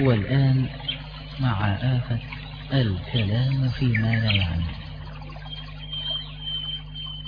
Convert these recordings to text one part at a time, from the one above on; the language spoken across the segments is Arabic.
والآن مع آفة الكلام فيما لا يعني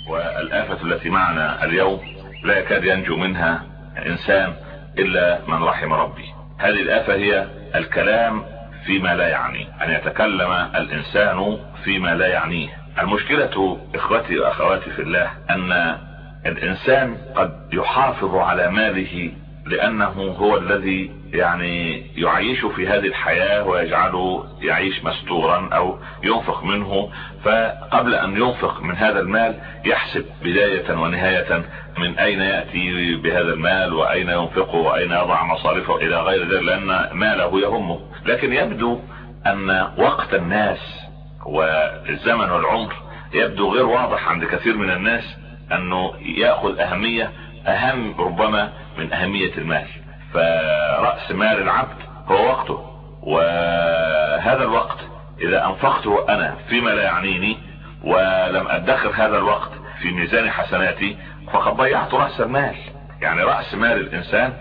والآفة التي معنا اليوم لا يكاد ينجو منها إنسان إلا من رحم ربي. هذه الآفة هي الكلام فيما لا يعني أن يتكلم الإنسان فيما لا يعنيه. المشكلة إخوتي وأخواتي في الله أن الإنسان قد يحافظ على ماله لأنه هو الذي يعني يعيش في هذه الحياة ويجعله يعيش مستورا أو ينفق منه. فقبل أن ينفق من هذا المال يحسب بداية ونهاية من أين يأتي بهذا المال وأين ينفقه وأين يضع مصارفه إلى غير ذلك لأن ماله يهمه. لكن يبدو أن وقت الناس والزمن والعمر يبدو غير واضح عند كثير من الناس أنه يأخذ أهمية أهم ربما من أهمية المال. فرأس مال العبد هو وقته. وهذا الوقت إذا أنفقته أنا فيما لا يعنيني ولم أدخر هذا الوقت في ميزان حسناتي فقد ضيعت رأس المال. يعني رأس مال الإنسان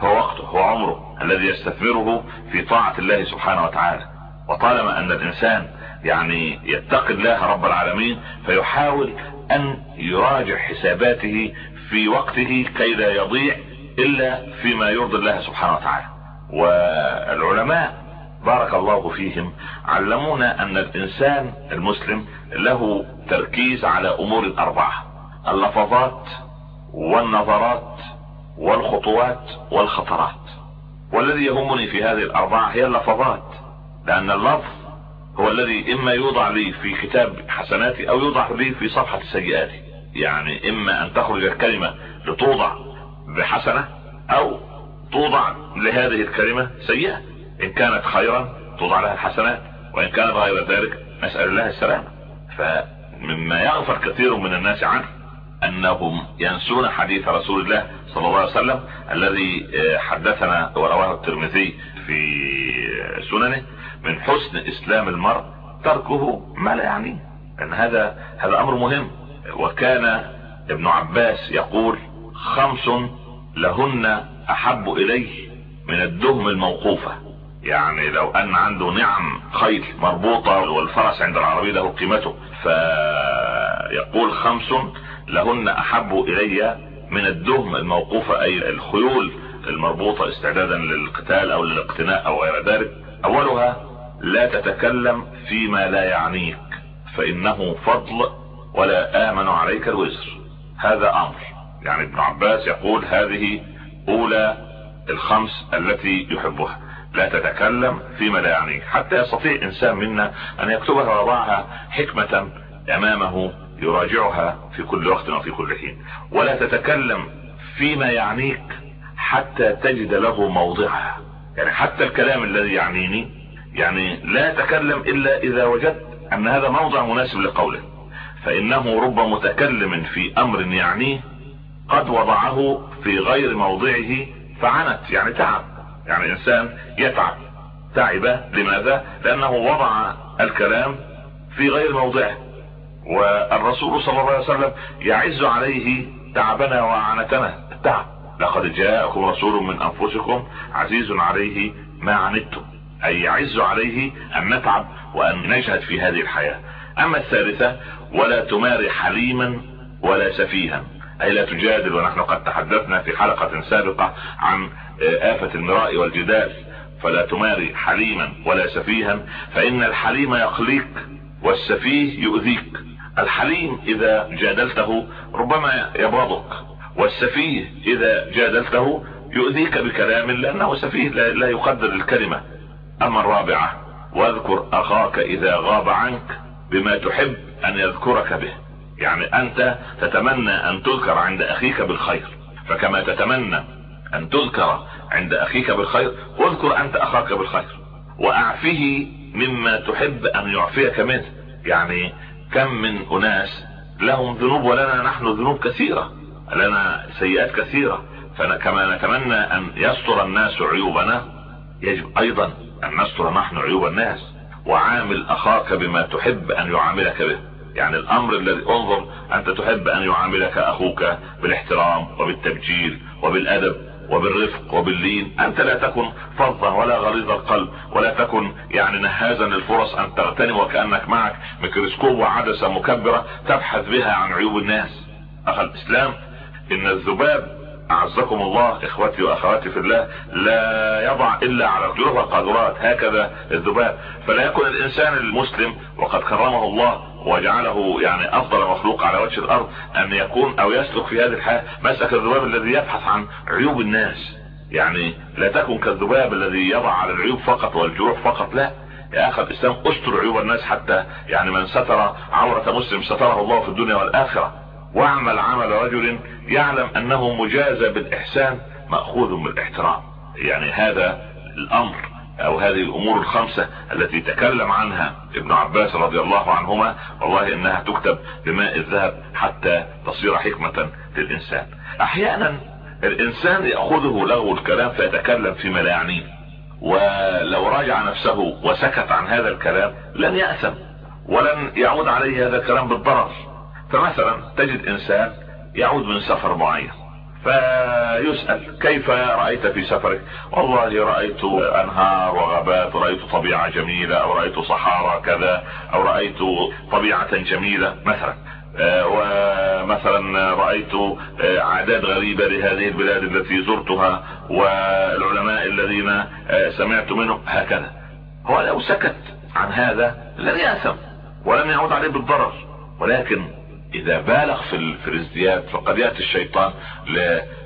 هو وقته هو عمره الذي يستثمره في طاعة الله سبحانه وتعالى. وطالما أن الإنسان يعني يتقي الله رب العالمين فيحاول أن يراجع حساباته في وقته كي لا يضيع إلا فيما يرضي الله سبحانه وتعالى. والعلماء بارك الله فيهم علمونا أن الإنسان المسلم له تركيز أمور أمور أربعة اللفظات والنظرات والخطوات والخطرات. والذي يهمني في هذه الأربعة هي اللفظات لأن اللفظ هو الذي إما يوضع لي في كتاب حسناتي أو يوضع لي في صفحة سيئاتي. يعني إما أن تخرج الكلمة لتوضع بحسنة أو توضع لهذه الكلمة سيئة. إن كانت خيرا توضع لها الحسنات وإن كانت غير ذلك نسأل الله السلامة. فمما يغفر كثير من الناس عنه أنهم ينسون حديث رسول الله صلى الله عليه وسلم الذي آه، حدثنا ورواه الترمذي في سننه من حسن إسلام المرء تركه ما لا يعنيه. ان هذا هذا أمر مهم. وكان ابن عباس يقول خمس لهن أحب إليه من الدهم الموقوفة. يعني لو أن عنده نعم خيل مربوطة والفرس عند العربي له قيمته فيقول خمس لهن أحب إلي من الدهم الموقوفة أي الخيول المربوطة استعدادا للقتال أو للاقتناء أو غير ذلك. أولها لا تتكلم فيما لا يعنيك فإنه فضل ولا آمن عليك الوزر. هذا أمر. يعني ابن عباس يقول هذه أولى الخمس التي يحبها. لا تتكلم فيما لا يعنيك. حتى يستطيع إنسان منا أن يكتبها ويضعها حكمة أمامه يراجعها في كل وقت وفي كل حين. ولا تتكلم فيما يعنيك حتى تجد له موضعها. يعني حتى الكلام الذي يعنيني يعني لا تكلم إلا إذا وجدت أن هذا موضع مناسب لقوله. فإنه رب متكلم في أمر يعنيه قد وضعه في غير موضعه فعنت يعني تعب يعني إنسان يتعب تعب لماذا؟ لأنه وضع الكلام في غير موضعه والرسول صلى الله عليه وسلم يعز عليه تعبنا وعنتنا التعب. لقد جاءكم رسول من أنفسكم عزيز عليه ما عنتم أي يعز عليه أن نتعب وأن نجهد في هذه الحياة. أما الثالثة ولا تماري حليما ولا سفيها. أي لا تجادل ونحن قد تحدثنا في حلقة سابقة عن آفة المراء والجدال. فلا تماري حليما ولا سفيها فإن الحليم يقليك والسفيه يؤذيك. الحليم إذا جادلته ربما يبغضك والسفيه إذا جادلته يؤذيك بكلام لأنه سفيه لا يقدر الكلمة. أما الرابعة واذكر أخاك إذا غاب عنك بما تحب أن يذكرك به. يعني أنت تتمنى أن تذكر عند أخيك بالخير. فكما تتمنى أن تذكر عند أخيك بالخير واذكر أنت أخاك بالخير. وأعفه مما تحب أن يعفيك منه. يعني كم من أناس لهم ذنوب ولنا نحن ذنوب كثيرة. لنا سيئات كثيرة. فكما نتمنى أن يستر الناس عيوبنا يجب أيضا أن نستر نحن عيوب الناس. وعامل أخاك بما تحب أن يعاملك به. يعني الأمر الذي انظر أنت تحب أن يعاملك أخوك بالاحترام وبالتبجيل وبالأدب وبالرفق وباللين. أنت لا تكن فظا ولا غليظ القلب ولا تكن يعني نهازا للفرص أن تغتنم وكأنك معك ميكروسكوب وعدسة مكبرة تبحث بها عن عيوب الناس. أخ الإسلام إن الذباب أعزكم الله إخوتي وأخواتي في الله لا يضع إلا على الجروح والقادرات هكذا الذباب. فلا يكون الإنسان المسلم وقد كرمه الله وجعله يعني أفضل مخلوق على وجه الأرض أن يكون أو يسلك في هذه الحياة مسك الذباب الذي يبحث عن عيوب الناس. يعني لا تكن كالذباب الذي يضع على العيوب فقط والجروح فقط لا. يا أخي الإسلام أستر عيوب الناس حتى يعني من ستر عورة مسلم ستره الله في الدنيا والآخرة. واعمل عمل رجل يعلم أنه مجازى بالإحسان مأخوذ بالاحترام يعني هذا الأمر أو هذه الأمور الخمسة التي تكلم عنها ابن عباس رضي الله عنهما والله إنها تكتب بماء الذهب حتى تصير حكمة للإنسان. أحيانا الإنسان يأخذه لغو الكلام فيتكلم فيما لا يعنيه. ولو راجع نفسه وسكت عن هذا الكلام لن يأثم ولن يعود عليه هذا الكلام بالضرر. فمثلا تجد إنسان يعود من سفر معين فيسأل كيف رأيت في سفرك؟ والله رأيت أنهار وغابات ورأيت طبيعة جميلة أو رأيت صحارى كذا أو رأيت طبيعة جميلة مثلا. آه، ومثلا رأيت آه، عادات غريبة لهذه البلاد التي زرتها والعلماء الذين آه، سمعت منهم هكذا. هو لو سكت عن هذا لن يأثم ولن يعود عليه بالضرر. ولكن إذا بالغ في, الازدياد فقد يأتي الشيطان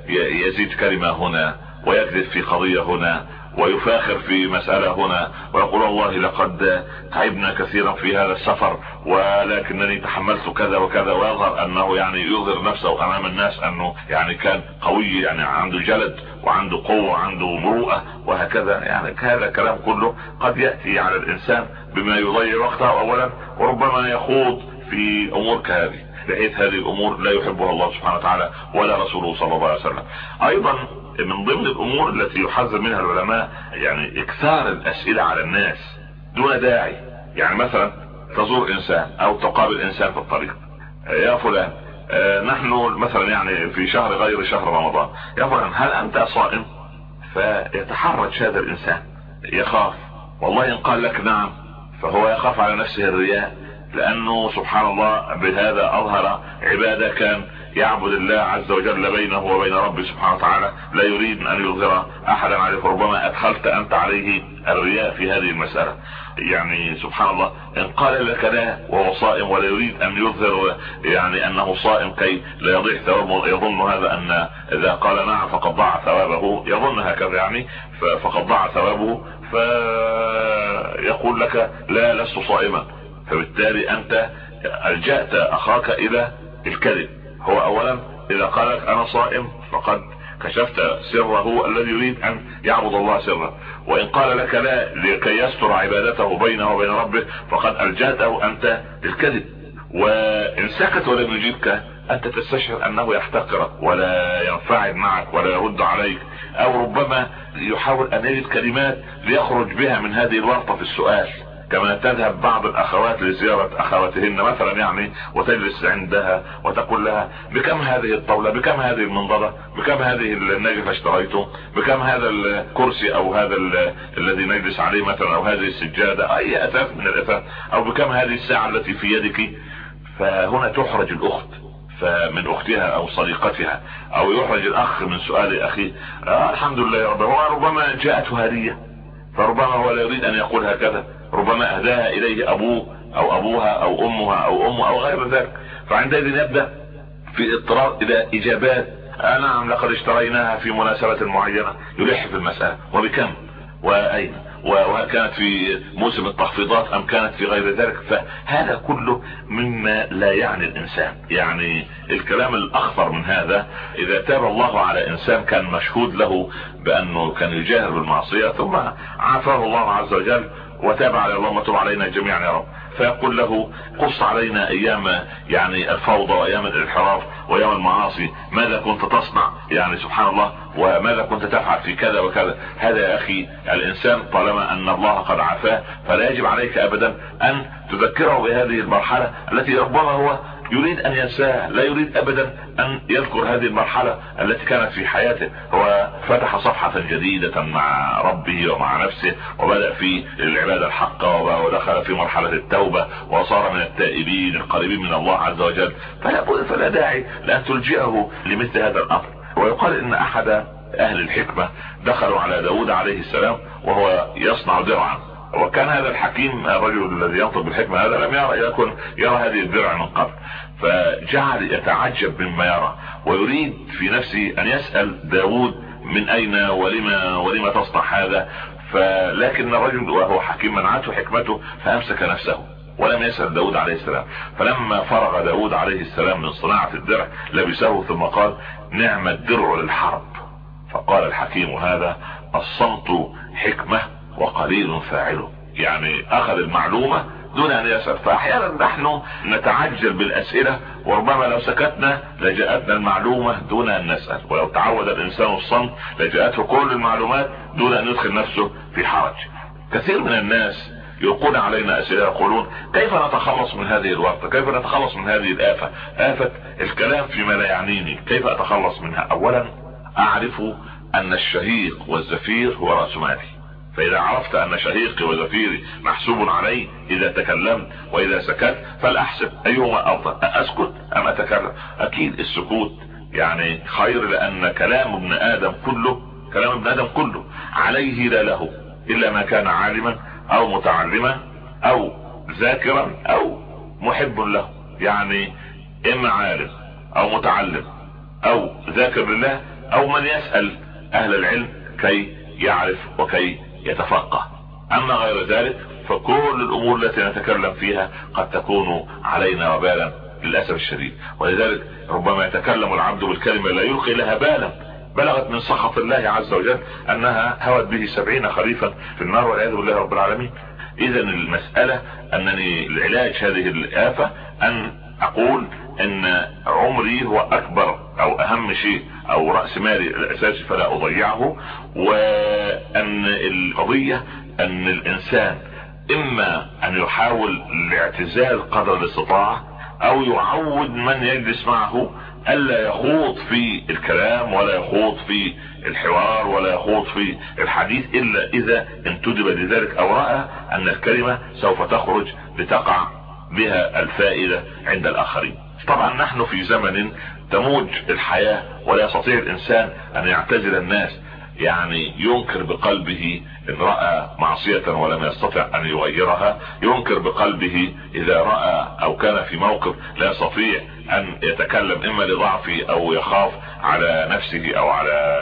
ليزيد كلمة هنا ويكذب في قضية هنا ويفاخر في مسألة هنا ويقول والله لقد تعبنا كثيرا في هذا السفر ولكنني تحملت كذا وكذا ويظهر أنه يعني يظهر نفسه أمام الناس أنه يعني كان قوي يعني عنده جلد وعنده قوة وعنده مروءة وهكذا يعني هذا كلام كله قد يأتي على الإنسان بما يضيع وقته اولا وربما يخوض في أمور كهذه. بحيث هذه الأمور لا يحبها الله سبحانه وتعالى ولا رسوله صلى الله عليه وسلم. أيضا من ضمن الأمور التي يحذر منها العلماء يعني إكثار الأسئلة على الناس دون داعي. يعني مثلا تزور إنسان أو تقابل إنسان في الطريق. يا فلان آه، نحن مثلا يعني في شهر غير شهر رمضان. يا فلان هل أنت صائم؟ فيتحرج هذا الإنسان يخاف. والله إن قال لك نعم فهو يخاف على نفسه الرياء. لأنه سبحان الله بهذا أظهر عبادة كان يعبد الله عز وجل بينه وبين ربه سبحانه وتعالى لا يريد أن يظهر أحدا عليه. فربما أدخلت أنت عليه الرياء في هذه المسألة. يعني سبحان الله إن قال لك لا وهو صائم ولا يريد أن يظهر يعني أنه صائم كي لا يضيع ثوابه. يظن هذا أن إذا قال نعم فقد ضاع ثوابه. يظن هكذا يعني فقد ضاع ثوابه. فيقول لك لا لست صائما. فبالتالي أنت ألجأت أخاك إلى الكذب. هو اولا إذا قالك أنا صائم فقد كشفت سره الذي يريد أن يعبد الله سرا وإن قال لك لا لكي يستر عبادته بينه وبين ربه فقد ألجأته أنت الكذب وإن سكت ولم يجيبك أنت تستشعر أنه يحتقرك ولا ينفعل معك ولا يرد عليك. أو ربما يحاول أن يجد كلمات ليخرج بها من هذه الورطة في السؤال. كما تذهب بعض الأخوات لزيارة أخواتهن مثلا يعني وتجلس عندها وتقول لها بكم هذه الطاولة؟ بكم هذه المنضدة بكم هذه النجفة اشتريته بكم هذا الكرسي أو هذا الذي نجلس عليه مثلا أو هذه السجادة أي أثاث من الأثاث أو بكم هذه الساعة التي في يدك؟ فهنا تحرج الأخت فمن أختها أو صديقتها أو يحرج الأخ من سؤال أخيه آه الحمد لله يا رب ربما جاءته هدية فربما هو لا يريد أن يقول هكذا. ربما أهداها إليه أبوه أو أبوها أو أمها أو أمه أو غير ذلك. فعندئذ يبدأ في اضطرار إلى إجابات. آه نعم لقد اشتريناها في مناسبة معينة. يلح في المسألة. وبكم؟ وأين؟ وهل كانت في موسم التخفيضات أم كانت في غير ذلك؟ فهذا كله مما لا يعني الإنسان. يعني الكلام الأخطر من هذا إذا تاب الله على إنسان كان مشهود له بأنه كان يجاهر بالمعصية ثم عافاه الله عز وجل وتاب على اللهم تب علينا جميعا يا رب. فيقول له قص علينا أيام يعني الفوضى وأيام الانحراف وأيام المعاصي. ماذا كنت تصنع؟ يعني سبحان الله. وماذا كنت تفعل في كذا وكذا؟ هذا يا أخي الإنسان طالما أن الله قد عافاه فلا يجب عليك ابدا أن تذكره بهذه المرحلة التي ربما هو يريد أن ينساها لا يريد ابدا أن يذكر هذه المرحلة التي كانت في حياته. هو فتح صفحة جديدة مع ربه ومع نفسه وبدأ في العبادة الحقة ودخل في مرحلة التوبة وصار من التائبين القريبين من الله عز وجل. فلا, فلا داعي لأن تلجئه لمثل هذا الأمر. ويقال إن أحد أهل الحكمة دخلوا على داود عليه السلام وهو يصنع درعا وكان هذا الحكيم الرجل الذي ينطق بالحكمة هذا لم يرى يكن يرى هذه الدرع من قبل فجعل يتعجب مما يرى ويريد في نفسه أن يسأل داود من أين ولما ولما تصنع هذا؟ فلكن الرجل وهو حكيم منعته حكمته فأمسك نفسه ولم يسأل داود عليه السلام. فلما فرغ داود عليه السلام من صناعة الدرع لبسه ثم قال نعم الدرع للحرب. فقال الحكيم هذا الصمت حكمة وقليل فاعله. يعني أخذ المعلومة دون أن يسأل. فأحيانا نحن نتعجل بالأسئلة وربما لو سكتنا لجاءتنا المعلومة دون أن نسأل. ولو تعود الإنسان الصمت لجاءته كل المعلومات دون أن يدخل نفسه في حرج. كثير من الناس يلقون علينا أسئلة يقولون كيف نتخلص من هذه الورطة؟ كيف نتخلص من هذه الآفة؟ آفة الكلام فيما لا يعنيني. كيف أتخلص منها؟ اولا أعرف أن الشهيق والزفير هو رأس مالي. فإذا عرفت أن شهيقي وزفيري محسوب علي إذا تكلمت وإذا سكت فالاحسب أيهما أفضل اسكت أم اتكلم أكيد السكوت يعني خير لأن كلام ابن آدم كله كلام ابن آدم كله عليه لا له إلا ما كان عالما أو متعلما أو ذاكرا أو محب له. يعني اما عالم أو متعلم أو ذاكر لله أو من يسأل أهل العلم كي يعرف وكي يتفقه. أما غير ذلك فكل الأمور التي نتكلم فيها قد تكون علينا وبالا للأسف الشديد. ولذلك ربما يتكلم العبد بالكلمة لا يلقي لها بالا. بلغت من سخط الله عز وجل أنها هوت به سبعين خريفا في النار والعياذ بالله رب العالمين. اذا المسألة أنني العلاج هذه الآفة أن أقول إن عمري هو أكبر أو أهم شيء أو رأس مالي الأساسي فلا أضيعه وأن القضية أن الإنسان إما أن يحاول الاعتزال قدر الاستطاعة أو يعود من يجلس معه ألا يخوض في الكلام ولا يخوض في الحوار ولا يخوض في الحديث إلا إذا انتدب لذلك أو رأى أن الكلمة سوف تخرج لتقع بها الفائدة عند الآخرين. طبعا نحن في زمن تموج الحياة ولا يستطيع الإنسان أن يعتزل الناس. يعني ينكر بقلبه إن رأى معصية ولم يستطع أن يغيرها. ينكر بقلبه إذا رأى أو كان في موقف لا يستطيع أن يتكلم إما لضعفه أو يخاف على نفسه أو على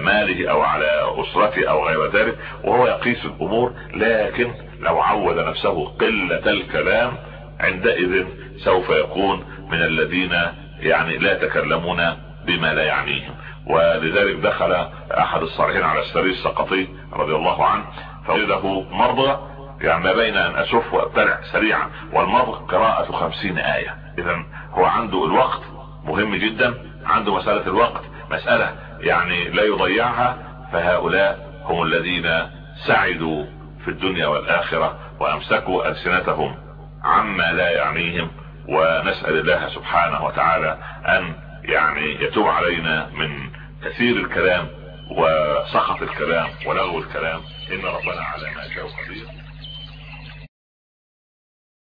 ماله أو على أسرته أو غير ذلك. وهو يقيس الأمور. لكن لو عود نفسه قلة الكلام عندئذ سوف يكون من الذين يعني لا يتكلمون بما لا يعنيهم. ولذلك دخل أحد الصالحين على السرير السقطي رضي الله عنه فوجده مرضى يعني ما بين أن اسف وابتلع سريعا والمرض قراءة خمسين آية. اذا هو عنده الوقت مهم جدا عنده مسألة الوقت مسألة يعني لا يضيعها فهؤلاء هم الذين سعدوا في الدنيا والآخرة وأمسكوا ألسنتهم. عما لا يعنيهم ونسأل الله سبحانه وتعالى أن يعني يتوب علينا من كثير الكلام وسخط الكلام ولغو الكلام. إن ربنا على ما شاء قدير.